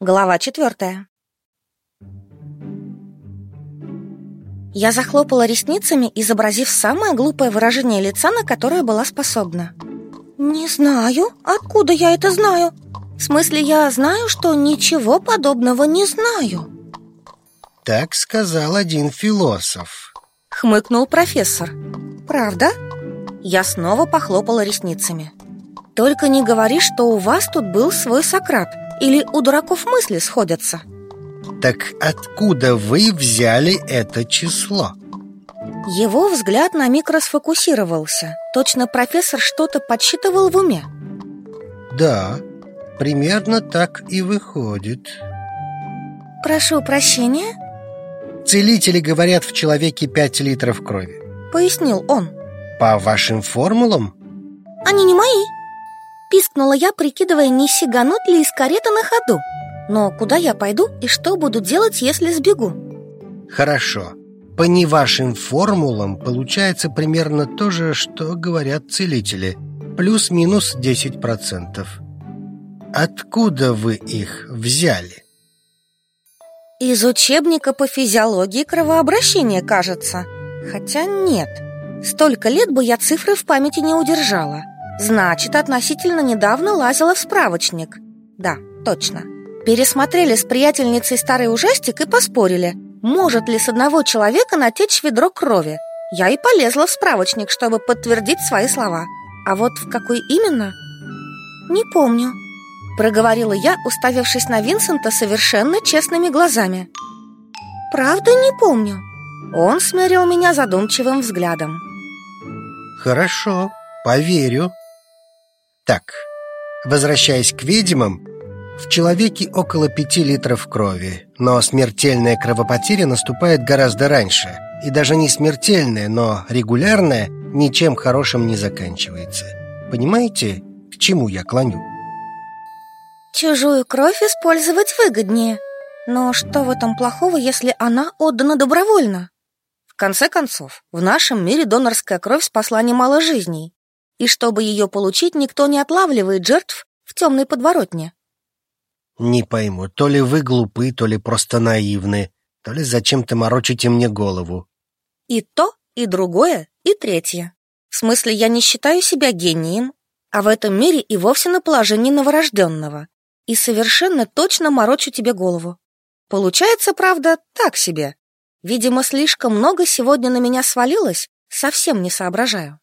Глава четвертая. Я захлопала ресницами, изобразив самое глупое выражение лица, на которое была способна. «Не знаю. Откуда я это знаю? В смысле, я знаю, что ничего подобного не знаю». Так сказал один философ. Хмыкнул профессор. «Правда?» Я снова похлопала ресницами. «Только не говори, что у вас тут был свой Сократ Или у дураков мысли сходятся?» Так откуда вы взяли это число? Его взгляд на миг расфокусировался Точно профессор что-то подсчитывал в уме Да, примерно так и выходит Прошу прощения? Целители говорят в человеке 5 литров крови Пояснил он По вашим формулам? Они не мои Пискнула я, прикидывая, не сигануть ли из кареты на ходу. Но куда я пойду и что буду делать, если сбегу? Хорошо. По не вашим формулам получается примерно то же, что говорят целители. Плюс-минус 10% Откуда вы их взяли? Из учебника по физиологии кровообращения, кажется. Хотя нет. Столько лет бы я цифры в памяти не удержала Значит, относительно недавно лазила в справочник. Да, точно. Пересмотрели с приятельницей старый ужастик и поспорили Может ли с одного человека натечь ведро крови. Я и полезла в справочник, чтобы подтвердить свои слова. А вот в какой именно? Не помню Проговорила я, уставившись на Винсента совершенно честными глазами. Правда не помню. Он смерил меня задумчивым взглядом. Хорошо, поверю Так, возвращаясь к ведьмам В человеке около пяти литров крови Но смертельная кровопотеря наступает гораздо раньше И даже не смертельная, но регулярная Ничем хорошим не заканчивается Понимаете, к чему я клоню? Чужую кровь использовать выгоднее Но что в этом плохого, если она отдана добровольно? В конце концов, в нашем мире донорская кровь спасла немало жизней И чтобы ее получить, никто не отлавливает жертв в темной подворотне Не пойму, то ли вы глупы, то ли просто наивны То ли зачем-то морочите мне голову И то, и другое, и третье В смысле, я не считаю себя гением А в этом мире и вовсе на положении новорожденного и совершенно точно морочу тебе голову. Получается, правда, так себе. Видимо, слишком много сегодня на меня свалилось, совсем не соображаю.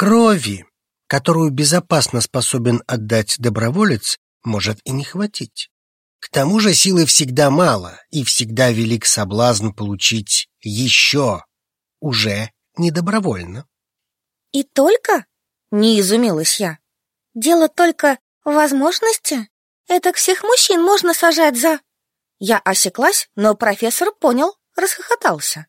Крови, которую безопасно способен отдать доброволец, может и не хватить. К тому же силы всегда мало, и всегда велик соблазн получить еще, уже не добровольно. И только? Не изумилась я. Дело только Возможности? Это всех мужчин можно сажать за... Я осеклась, но профессор понял, расхохотался.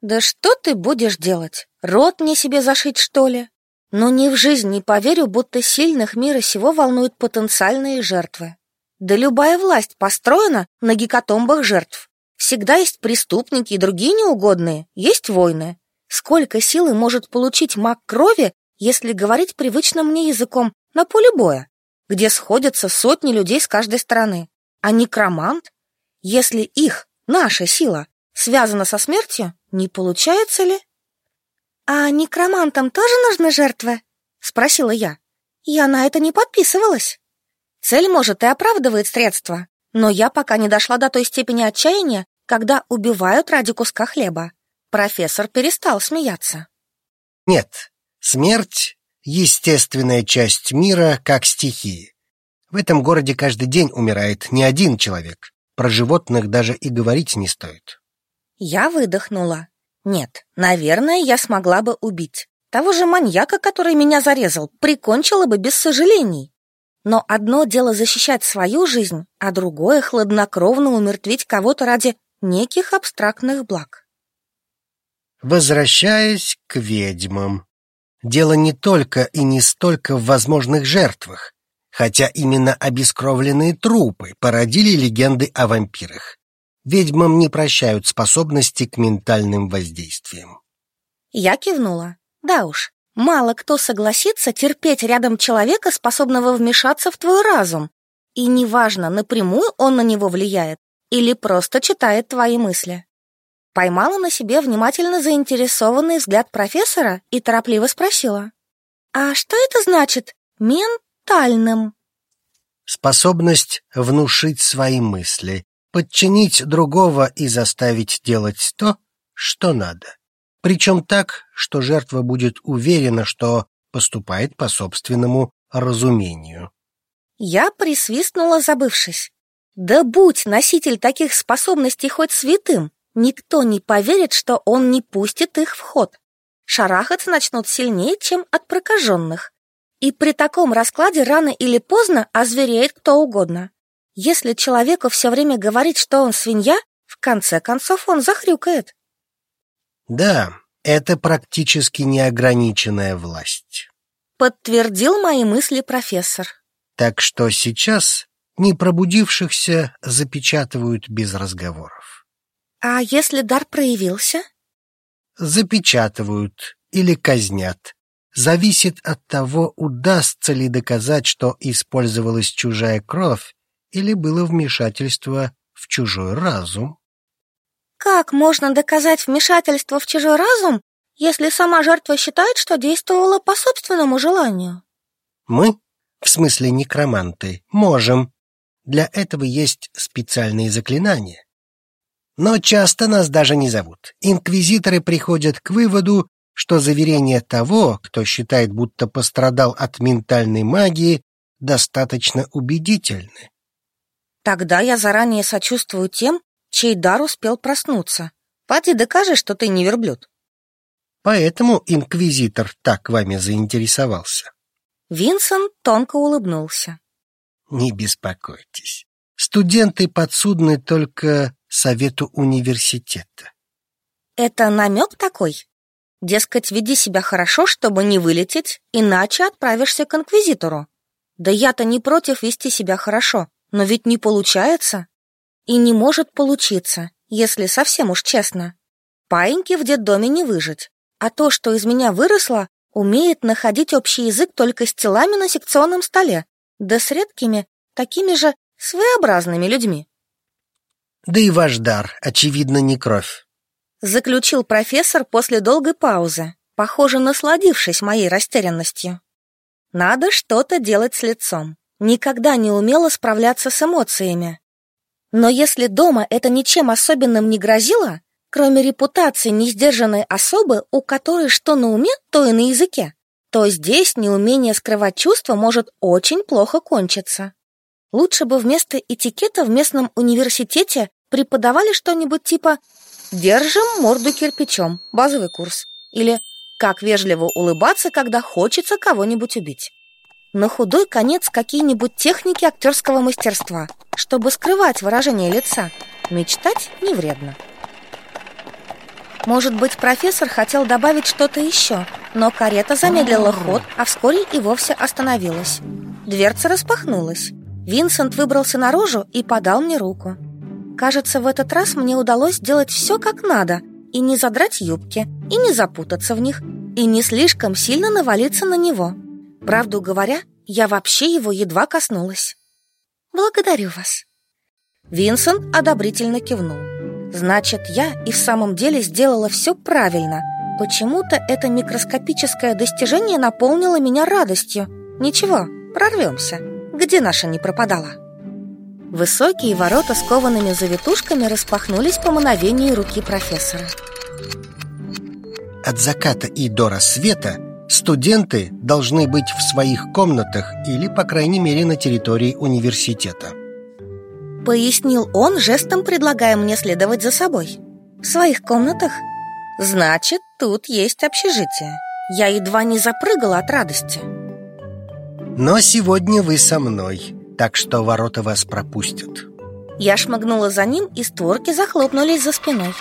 Да что ты будешь делать? Рот мне себе зашить, что ли? Но ни в жизнь не поверю, будто сильных мира сего волнуют потенциальные жертвы. Да любая власть построена на гекатомбах жертв. Всегда есть преступники и другие неугодные, есть войны. Сколько силы может получить маг крови, если говорить привычным мне языком, на поле боя? где сходятся сотни людей с каждой стороны. А некромант? Если их, наша сила, связана со смертью, не получается ли? «А некромантам тоже нужны жертвы?» — спросила я. Я на это не подписывалась. Цель, может, и оправдывает средства, но я пока не дошла до той степени отчаяния, когда убивают ради куска хлеба. Профессор перестал смеяться. Нет, смерть естественная часть мира, как стихии. В этом городе каждый день умирает не один человек. Про животных даже и говорить не стоит. Я выдохнула. Нет, наверное, я смогла бы убить. Того же маньяка, который меня зарезал, прикончила бы без сожалений. Но одно дело защищать свою жизнь, а другое — хладнокровно умертвить кого-то ради неких абстрактных благ. Возвращаясь к ведьмам. Дело не только и не столько в возможных жертвах, хотя именно обескровленные трупы породили легенды о вампирах. Ведьмам не прощают способности к ментальным воздействиям. Я кивнула. Да уж, мало кто согласится терпеть рядом человека, способного вмешаться в твой разум. И неважно, напрямую он на него влияет или просто читает твои мысли. Поймала на себе внимательно заинтересованный взгляд профессора и торопливо спросила. «А что это значит «ментальным»?» Способность внушить свои мысли, подчинить другого и заставить делать то, что надо. Причем так, что жертва будет уверена, что поступает по собственному разумению. Я присвистнула, забывшись. Да будь носитель таких способностей хоть святым, никто не поверит, что он не пустит их в ход. Шарахаться начнут сильнее, чем от прокаженных. И при таком раскладе рано или поздно озвереет кто угодно. Если человеку все время говорить, что он свинья, в конце концов он захрюкает. Да, это практически неограниченная власть. Подтвердил мои мысли профессор. Так что сейчас непробудившихся запечатывают без разговоров. А если дар проявился? Запечатывают или казнят. Зависит от того, удастся ли доказать, что использовалась чужая кровь или было вмешательство в чужой разум. Как можно доказать вмешательство в чужой разум, если сама жертва считает, что действовала по собственному желанию? Мы в смысле некроманты, можем. Для этого есть специальные заклинания. Но часто нас даже не зовут. Инквизиторы приходят к выводу, что заверение того, кто считает, будто пострадал от ментальной магии, достаточно убедительны. Тогда я заранее сочувствую тем, чей дар успел проснуться. Поди докажи, что ты не верблюд. Поэтому инквизитор так вами заинтересовался. Винсент тонко улыбнулся. Не беспокойтесь. Студенты подсудны только совету университета. Это намек такой? Дескать, веди себя хорошо, чтобы не вылететь, иначе отправишься к инквизитору. Да я-то не против вести себя хорошо, но ведь не получается. И не может получиться, если совсем уж честно. Паиньки в детдоме не выжить. А то, что из меня выросло, умеет находить общий язык только с телами на секционном столе, да с редкими, такими же своеобразными людьми. Да и ваш дар, очевидно, не кровь. Заключил профессор после долгой паузы, похоже, насладившись моей растерянностью. Надо что-то делать с лицом. Никогда не умела справляться с эмоциями. Но если дома это ничем особенным не грозило, кроме репутации несдержанной особы, у которой что на уме, то и на языке, то здесь неумение скрывать чувства может очень плохо кончиться. Лучше бы вместо этикета в местном университете преподавали что-нибудь типа «Держим морду кирпичом» — базовый курс. Или «Как вежливо улыбаться, когда хочется кого-нибудь убить». На худой конец какие-нибудь техники актерского мастерства, чтобы скрывать выражение лица. Мечтать не вредно. Может быть, профессор хотел добавить что-то еще, но карета замедлила ход, а вскоре и вовсе остановилась. Дверца распахнулась. Винсент выбрался наружу и подал мне руку. Кажется, в этот раз мне удалось сделать все как надо и не задрать юбки, и не запутаться в них, и не слишком сильно навалиться на него. Правду говоря, я вообще его едва коснулась. «Благодарю вас». Винсент одобрительно кивнул. Значит, я и в самом деле сделала все правильно. Почему-то это микроскопическое достижение наполнило меня радостью. Ничего, прорвемся. Где наша не пропадала? Высокие ворота с коваными завитушками распахнулись по мановению руки профессора. От заката и до рассвета студенты должны быть в своих комнатах или, по крайней мере, на территории университета. Пояснил он, жестом предлагая мне следовать за собой. В своих комнатах? Значит, тут есть общежитие. Я едва не запрыгала от радости. Но сегодня вы со мной, так что ворота вас пропустят. Я шмыгнула за ним, и створки захлопнулись за спиной.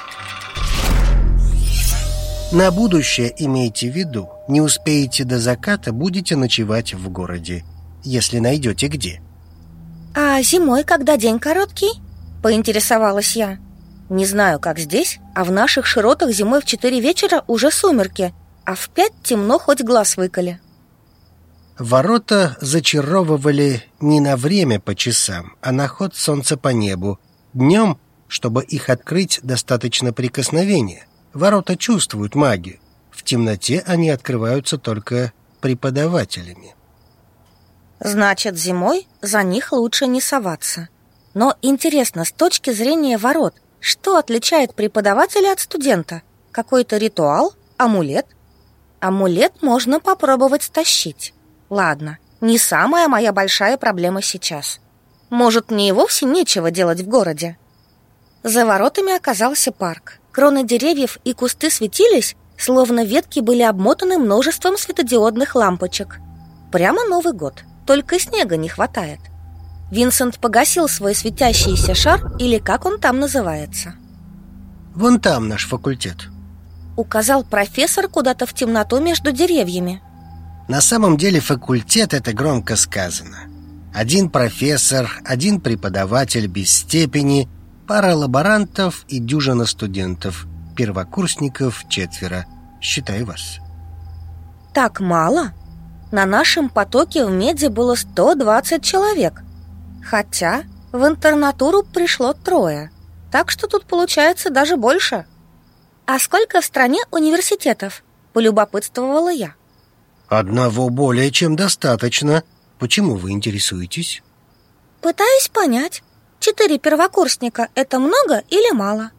На будущее имейте в виду, не успеете до заката, будете ночевать в городе, если найдете где. «А зимой, когда день короткий?» — поинтересовалась я. «Не знаю, как здесь, а в наших широтах зимой в четыре вечера уже сумерки, а в пять темно хоть глаз выколи». Ворота зачаровывали не на время по часам, а на ход солнца по небу. Днем, чтобы их открыть, достаточно прикосновения. Ворота чувствуют магию. В темноте они открываются только преподавателями. Значит, зимой за них лучше не соваться. Но интересно, с точки зрения ворот, что отличает преподавателя от студента? Какой-то ритуал? Амулет? Амулет можно попробовать стащить. Ладно, не самая моя большая проблема сейчас. Может, мне и вовсе нечего делать в городе? За воротами оказался парк. Кроны деревьев и кусты светились, словно ветки были обмотаны множеством светодиодных лампочек. Прямо Новый год, только снега не хватает. Винсент погасил свой светящийся шар, или как он там называется. «Вон там наш факультет», — указал профессор куда-то в темноту между деревьями. На самом деле факультет — это громко сказано. Один профессор, один преподаватель без степени, пара лаборантов и дюжина студентов. Первокурсников четверо. Считай вас. Так мало? На нашем потоке в меди было 120 человек. Хотя в интернатуру пришло трое. Так что тут получается даже больше. А сколько в стране университетов? Полюбопытствовала я. Одного более чем достаточно. Почему вы интересуетесь? Пытаюсь понять, четыре первокурсника – это много или мало?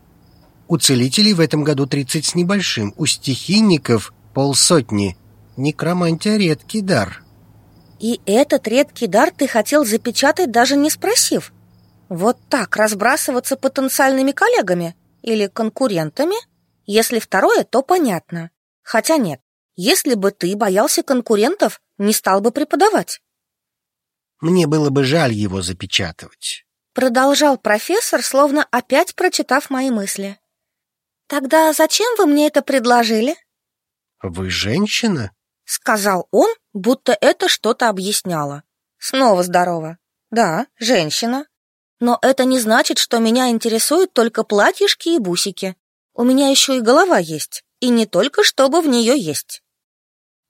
У целителей в этом году 30 с небольшим, у стихийников полсотни. Некромантия – редкий дар. И этот редкий дар ты хотел запечатать, даже не спросив? Вот так разбрасываться потенциальными коллегами или конкурентами? Если второе, то понятно. Хотя нет, если бы ты боялся конкурентов, не стал бы преподавать. Мне было бы жаль его запечатывать. Продолжал профессор, словно опять прочитав мои мысли. Тогда зачем вы мне это предложили? Вы женщина? Сказал он, будто это что-то объясняло. Снова здорово. Да, женщина. Но это не значит, что меня интересуют только платьишки и бусики. У меня еще и голова есть, и не только чтобы в нее есть.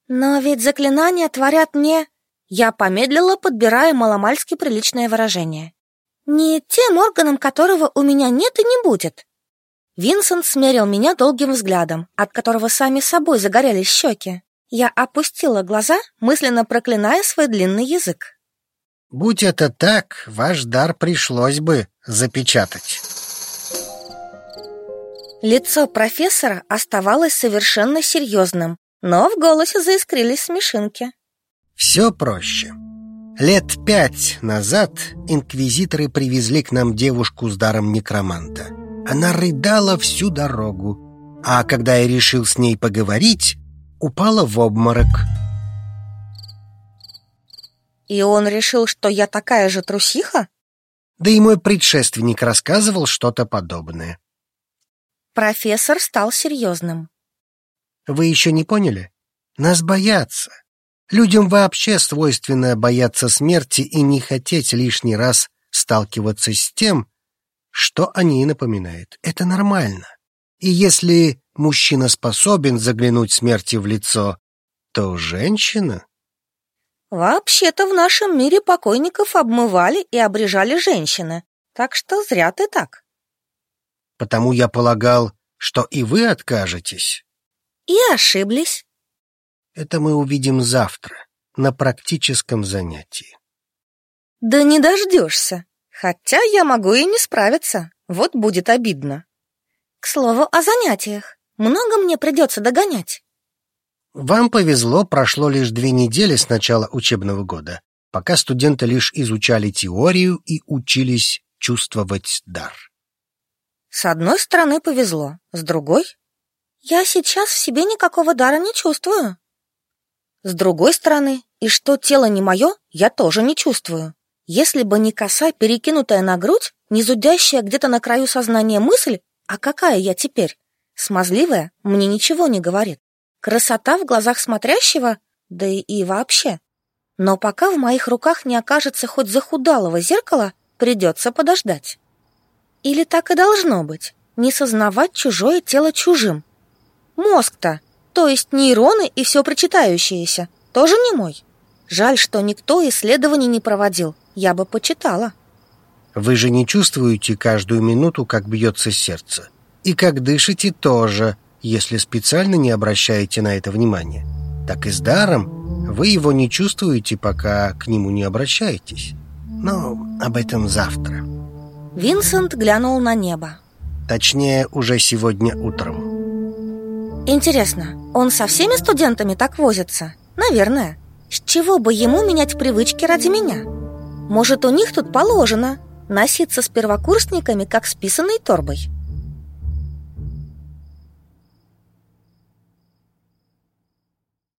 Но ведь заклинания творят не... Я помедлила, подбирая маломальски приличное выражение. Не тем органом, которого у меня нет и не будет. Винсент смерил меня долгим взглядом, от которого сами собой загорелись щеки. Я опустила глаза, мысленно проклиная свой длинный язык. «Будь это так, ваш дар пришлось бы запечатать». Лицо профессора оставалось совершенно серьезным, но в голосе заискрились смешинки. Все проще. Лет пять назад инквизиторы привезли к нам девушку с даром некроманта. Она рыдала всю дорогу, а когда я решил с ней поговорить, упала в обморок. И он решил, что я такая же трусиха? Да и мой предшественник рассказывал что-то подобное. Профессор стал серьезным. Вы еще не поняли? Нас боятся. Людям вообще свойственно бояться смерти и не хотеть лишний раз сталкиваться с тем, что о ней напоминает. Это нормально. И если мужчина способен заглянуть смерти в лицо, то женщина... Вообще-то в нашем мире покойников обмывали и обрежали женщины, так что зря ты так. Потому я полагал, что и вы откажетесь. И ошиблись. Это мы увидим завтра, на практическом занятии. Да не дождешься. Хотя я могу и не справиться. Вот будет обидно. К слову о занятиях. Много мне придется догонять. Вам повезло, прошло лишь две недели с начала учебного года, пока студенты лишь изучали теорию и учились чувствовать дар. С одной стороны повезло, с другой я сейчас в себе никакого дара не чувствую. С другой стороны, и что тело не мое, я тоже не чувствую. Если бы не коса, перекинутая на грудь, не зудящая где-то на краю сознания мысль, а какая я теперь? Смазливая, мне ничего не говорит. Красота в глазах смотрящего, да и, и вообще. Но пока в моих руках не окажется хоть захудалого зеркала, придется подождать. Или так и должно быть, не сознавать чужое тело чужим, Мозг-то, то есть нейроны и все прочитающееся, тоже не мой. Жаль, что никто исследований не проводил. Я бы почитала. Вы же не чувствуете каждую минуту, как бьется сердце. И как дышите тоже, если специально не обращаете на это внимания. Так и с даром вы его не чувствуете, пока к нему не обращаетесь. Но об этом завтра. Винсент глянул на небо. Точнее, уже сегодня утром. Интересно, он со всеми студентами так возится? Наверное. С чего бы ему менять привычки ради меня? Может, у них тут положено носиться с первокурсниками, как с писаной торбой?